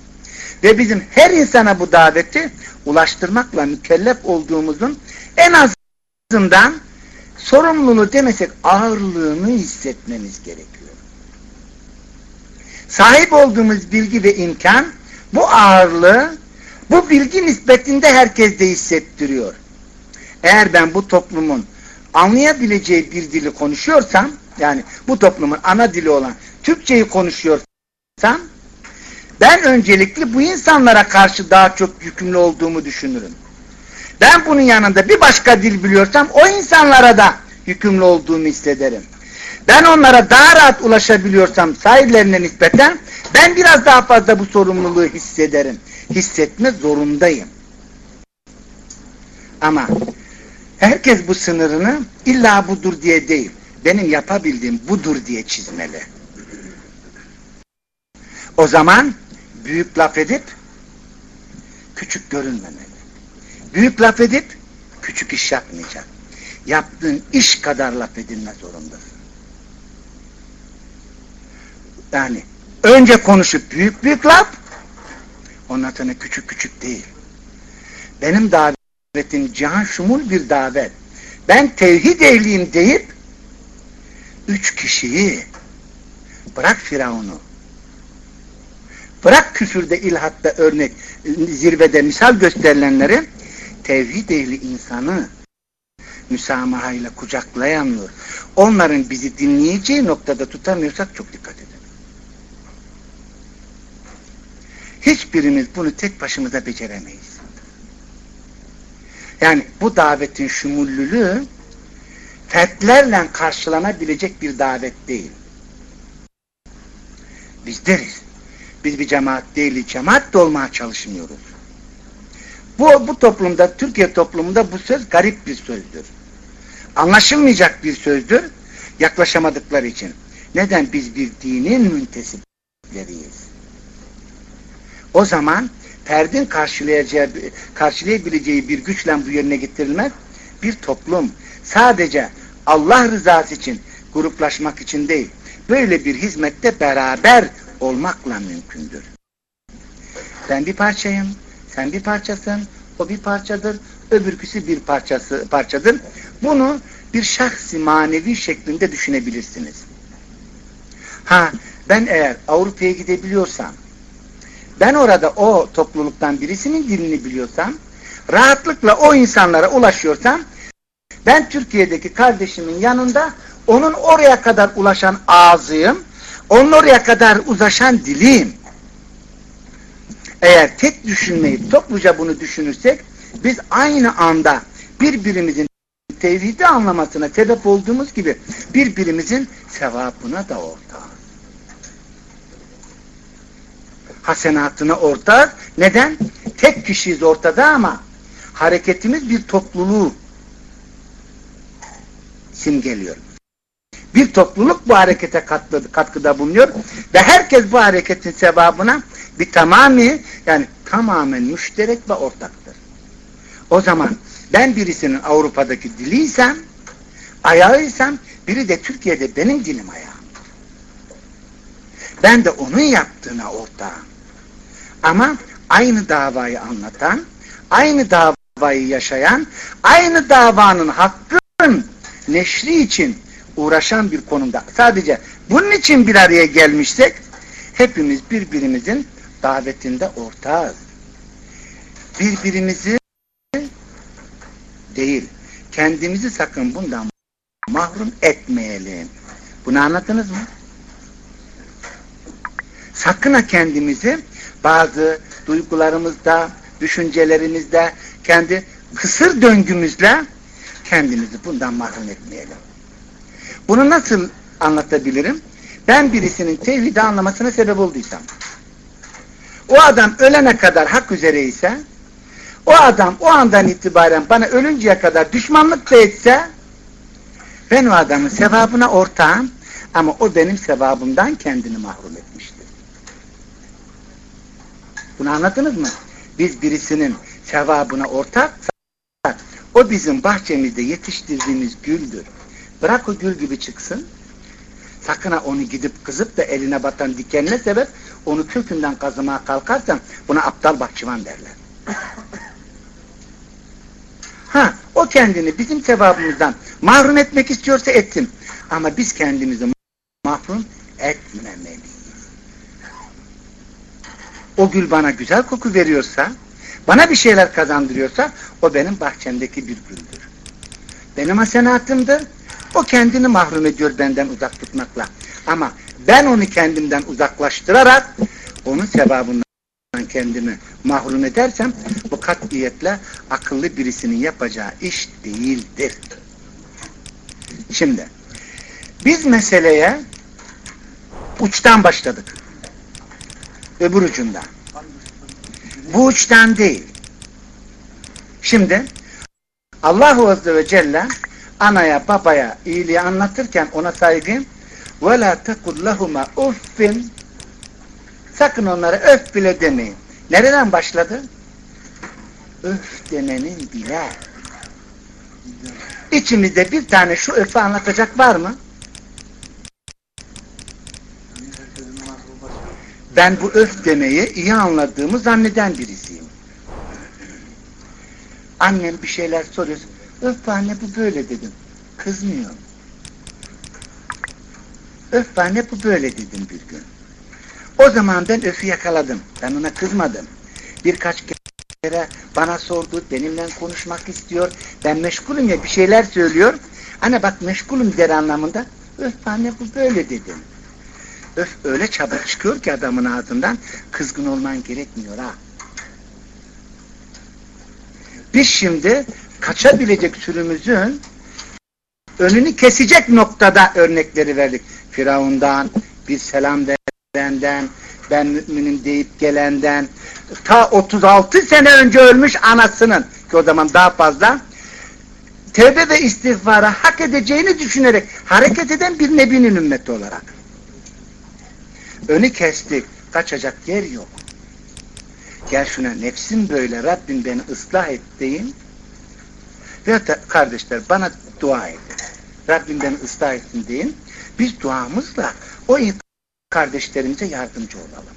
ve bizim her insana bu daveti ulaştırmakla mükellef olduğumuzun en azından sorumluluğu demesek ağırlığını hissetmemiz gerekiyor. Sahip olduğumuz bilgi ve imkan bu ağırlığı bu bilgi nispetinde herkes de hissettiriyor. Eğer ben bu toplumun anlayabileceği bir dili konuşuyorsam, yani bu toplumun ana dili olan Türkçeyi konuşuyorsam, ben öncelikli bu insanlara karşı daha çok yükümlü olduğumu düşünürüm. Ben bunun yanında bir başka dil biliyorsam o insanlara da yükümlü olduğumu hissederim. Ben onlara daha rahat ulaşabiliyorsam sahillerine nispeten ben biraz daha fazla bu sorumluluğu hissederim. Hissetme zorundayım. Ama herkes bu sınırını illa budur diye değil, benim yapabildiğim budur diye çizmeli. O zaman büyük laf edip küçük görünmemeli. Büyük laf edip küçük iş yapmayacak. Yaptığın iş kadar laf edilme zorundasın. Yani önce konuşup büyük büyük laf ondan sonra küçük küçük değil. Benim davetim cihan şumul bir davet. Ben tevhid ehliyim deyip üç kişiyi bırak Firavun'u bırak küfürde, ilhatta örnek, zirvede misal gösterilenleri tevhid ehli insanı müsamahayla kucaklayanlar. Onların bizi dinleyeceği noktada tutamıyorsak çok dikkat edin. Hiçbirimiz bunu tek başımıza beceremeyiz. Yani bu davetin şumullülüğü fertlerle karşılanabilecek bir davet değil. Biz deriz. Biz bir cemaat değiliz. Cemaat de olmaya çalışmıyoruz. Bu, bu toplumda, Türkiye toplumunda bu söz garip bir sözdür. Anlaşılmayacak bir sözdür. Yaklaşamadıkları için. Neden? Biz bir dinin müntesipleriyiz. O zaman ferdin karşılayacağı, karşılayabileceği bir güçle bu yerine getirilmez. Bir toplum sadece Allah rızası için, gruplaşmak için değil, böyle bir hizmette beraber olmakla mümkündür. Ben bir parçayım, sen bir parçasın, o bir parçadır, öbürküsü bir parçası parçadır. Bunu bir şahsi manevi şeklinde düşünebilirsiniz. Ha, ben eğer Avrupa'ya gidebiliyorsam, ben orada o topluluktan birisinin dilini biliyorsam, rahatlıkla o insanlara ulaşıyorsam, ben Türkiye'deki kardeşimin yanında onun oraya kadar ulaşan ağzıyım, onun oraya kadar uzlaşan diliyim. Eğer tek düşünmeyi, topluca bunu düşünürsek, biz aynı anda birbirimizin tevhidi anlamasına sebep olduğumuz gibi birbirimizin sevabına da ortağız. Hasenatına ortağız. Neden? Tek kişiyiz ortada ama hareketimiz bir topluluğu simgeliyor. Bir topluluk bu harekete katkıda bulunuyor ve herkes bu hareketin sevabına bir tamamı yani tamamen müşterek ve ortaktır. O zaman ben birisinin Avrupa'daki diliysem, ayağıysam, biri de Türkiye'de benim dilim ayağım. Ben de onun yaptığına ortağım. Ama aynı davayı anlatan, aynı davayı yaşayan, aynı davanın hakkın neşri için uğraşan bir konumda. Sadece bunun için bir araya gelmişsek, hepimiz birbirimizin davetinde ortağız. Birbirimizi değil, kendimizi sakın bundan mahrum etmeyelim. Bunu anladınız mı? Sakın ha kendimizi bazı duygularımızda, düşüncelerimizde, kendi kısır döngümüzle kendimizi bundan mahrum etmeyelim. Bunu nasıl anlatabilirim? Ben birisinin tevhidi anlamasına sebep olduysam, o adam ölene kadar hak üzere ise, o adam o andan itibaren bana ölünceye kadar düşmanlık da etse, ben o adamın sevabına ortağım ama o benim sevabımdan kendini mahrum etmiştir. Bunu anladınız mı? Biz birisinin sevabına ortaksak, o bizim bahçemizde yetiştirdiğimiz güldür. Bırak o gül gibi çıksın. Sakın ha onu gidip kızıp da eline batan dikenine sebep onu kökünden kazımaya kalkarsan buna aptal bahçıvan derler. Ha, o kendini bizim sevabımızdan mahrum etmek istiyorsa etsin. Ama biz kendimizi mahrum etmemeliyiz. O gül bana güzel koku veriyorsa, bana bir şeyler kazandırıyorsa, o benim bahçemdeki bir güldür. Benim hasenatımdır. O kendini mahrum ediyor benden uzak tutmakla. Ama ben onu kendimden uzaklaştırarak, onun sevabından kendimi mahrum edersem, bu katiyetle akıllı birisinin yapacağı iş değildir. Şimdi, biz meseleye uçtan başladık. Öbür ucundan. Bu uçtan değil. Şimdi Allahu Azze ve Celle anaya babaya iyiliği anlatırken ona saygı ve la tekul lehuma uffin sakın onlara öf bile demeyin. Nereden başladı? Öf demenin bile. İçimizde bir tane şu öfü anlatacak var mı? Ben bu öf demeyi iyi anladığımı zanneden birisiyim. Annem bir şeyler soruyor. Öf anne bu böyle dedim. Kızmıyor. Öf anne bu böyle dedim bir gün. O zaman ben öfü yakaladım. Ben ona kızmadım. Birkaç kere bana sordu. Benimle konuşmak istiyor. Ben meşgulüm ya bir şeyler söylüyor. Anne bak meşgulüm der anlamında. Öf anne bu böyle dedim. Öf öyle çabuk çıkıyor ki adamın ağzından kızgın olman gerekmiyor ha. Biz şimdi kaçabilecek sürümüzün önünü kesecek noktada örnekleri verdik. Firavundan, bir selam verenden, ben müminim deyip gelenden, ta 36 sene önce ölmüş anasının, ki o zaman daha fazla, tevbe ve istiğfara hak edeceğini düşünerek hareket eden bir nebinin ümmeti olarak. Önü kestik, kaçacak yer yok. Gel şuna nefsim böyle, Rabbim beni ıslah et deyin. Ve kardeşler bana dua edin. Rabbim beni ıslah etsin deyin. Biz duamızla o kardeşlerimize yardımcı olalım.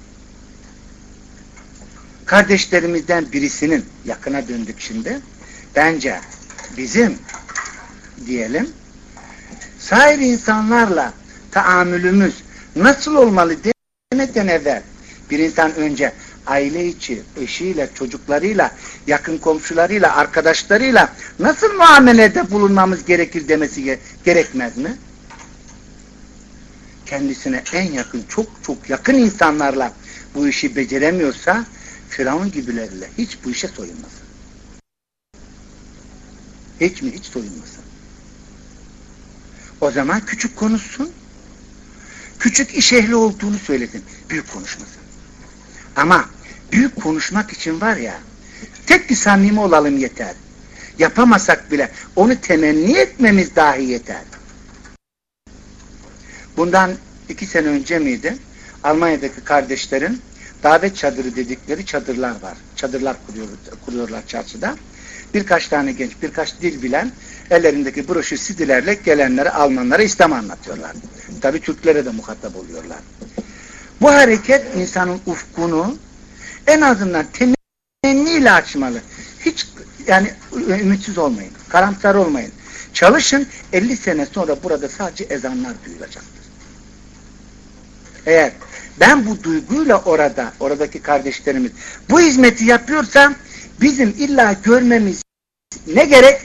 Kardeşlerimizden birisinin yakına döndük şimdi. Bence bizim diyelim sair insanlarla taamülümüz nasıl olmalı demeden evvel bir insan önce aile içi, eşiyle, çocuklarıyla, yakın komşularıyla, arkadaşlarıyla nasıl muamelede bulunmamız gerekir demesi gerekmez mi? Kendisine en yakın, çok çok yakın insanlarla bu işi beceremiyorsa Firavun gibilerle hiç bu işe soyunmasın. Hiç mi? Hiç soyunmasın. O zaman küçük konuşsun, küçük iş ehli olduğunu söylesin, büyük konuşmasın. Ama büyük konuşmak için var ya, tek bir samimi olalım yeter. Yapamasak bile onu temenni etmemiz dahi yeter. Bundan iki sene önce miydi? Almanya'daki kardeşlerin davet çadırı dedikleri çadırlar var. Çadırlar kuruyor, kuruyorlar çarşıda. Birkaç tane genç, birkaç dil bilen ellerindeki broşür sidilerle gelenlere, Almanlara İslam anlatıyorlar. Tabi Türklere de muhatap oluyorlar. Bu hareket insanın ufkunu en azından temenniyle açmalı. Hiç yani ümitsiz olmayın, karamsar olmayın. Çalışın 50 sene sonra burada sadece ezanlar duyulacaktır. Eğer ben bu duyguyla orada, oradaki kardeşlerimiz bu hizmeti yapıyorsam bizim illa görmemiz ne gerek?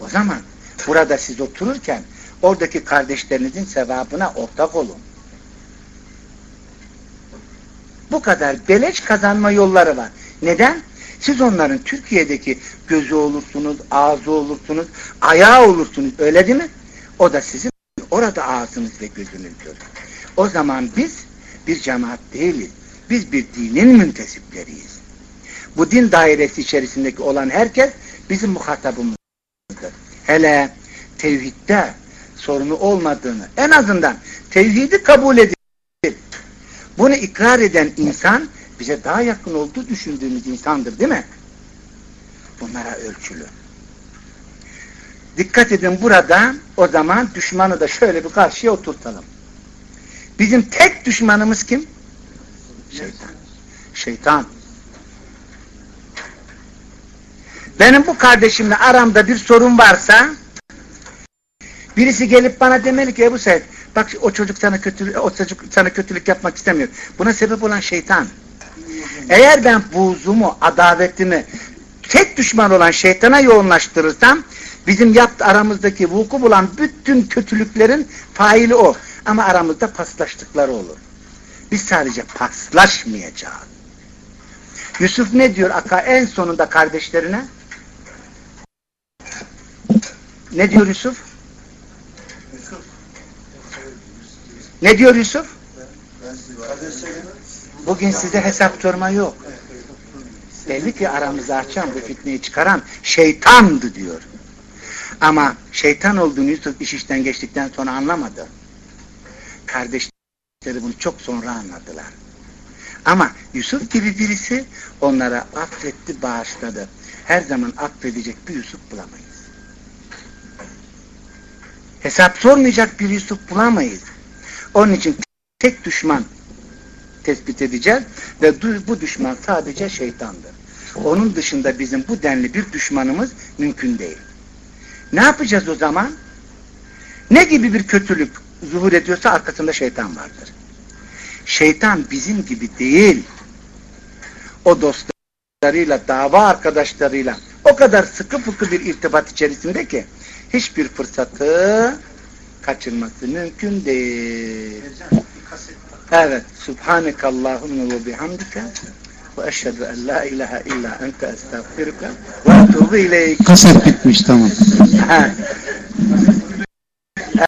O zaman burada siz otururken oradaki kardeşlerinizin sevabına ortak olun. Bu kadar beleş kazanma yolları var. Neden? Siz onların Türkiye'deki gözü olursunuz, ağzı olursunuz, ayağı olursunuz. Öyle değil mi? O da sizin orada ağzınız ve gözünüzdür. O zaman biz bir cemaat değiliz. Biz bir dinin müntesipleriyiz. Bu din dairesi içerisindeki olan herkes bizim muhatabımızdır. Hele tevhidde sorunu olmadığını, en azından tevhidi kabul edip bunu ikrar eden insan bize daha yakın olduğu düşündüğümüz insandır değil mi? Bunlara ölçülü. Dikkat edin burada o zaman düşmanı da şöyle bir karşıya oturtalım. Bizim tek düşmanımız kim? Şeytan. Şeytan. Benim bu kardeşimle aramda bir sorun varsa birisi gelip bana demeli ki Ebu Said bak o çocuk sana kötü o çocuk sana kötülük yapmak istemiyor. Buna sebep olan şeytan. Eğer ben buğzumu, adavetimi tek düşman olan şeytana yoğunlaştırırsam bizim yaptı aramızdaki vuku bulan bütün kötülüklerin faili o. Ama aramızda paslaştıkları olur. Biz sadece paslaşmayacağız. Yusuf ne diyor Aka en sonunda kardeşlerine? Ne diyor? Yusuf. Ne diyor Yusuf? Bugün size hesap sorma yok. Belli ki aramızı açan, bu fitneyi çıkaran şeytandı diyor. Ama şeytan olduğunu Yusuf iş işten geçtikten sonra anlamadı. Kardeşleri bunu çok sonra anladılar. Ama Yusuf gibi birisi onlara affetti, bağışladı. Her zaman affedecek bir Yusuf bulamayız. Hesap sormayacak bir Yusuf bulamayız. Onun için tek düşman tespit edeceğiz ve bu düşman sadece şeytandır. Onun dışında bizim bu denli bir düşmanımız mümkün değil. Ne yapacağız o zaman? Ne gibi bir kötülük zuhur ediyorsa arkasında şeytan vardır. Şeytan bizim gibi değil. O dostlarıyla, dava arkadaşlarıyla o kadar sıkı fıkı bir irtibat içerisinde ki hiçbir fırsatı kaçırması mümkün değil. Evet. Subhanekallahumma ve bihamdike ve eşhedü en la ilahe illa ente estağfiruke ve etubu ileyk. Kaset bitmiş tamam. Ha.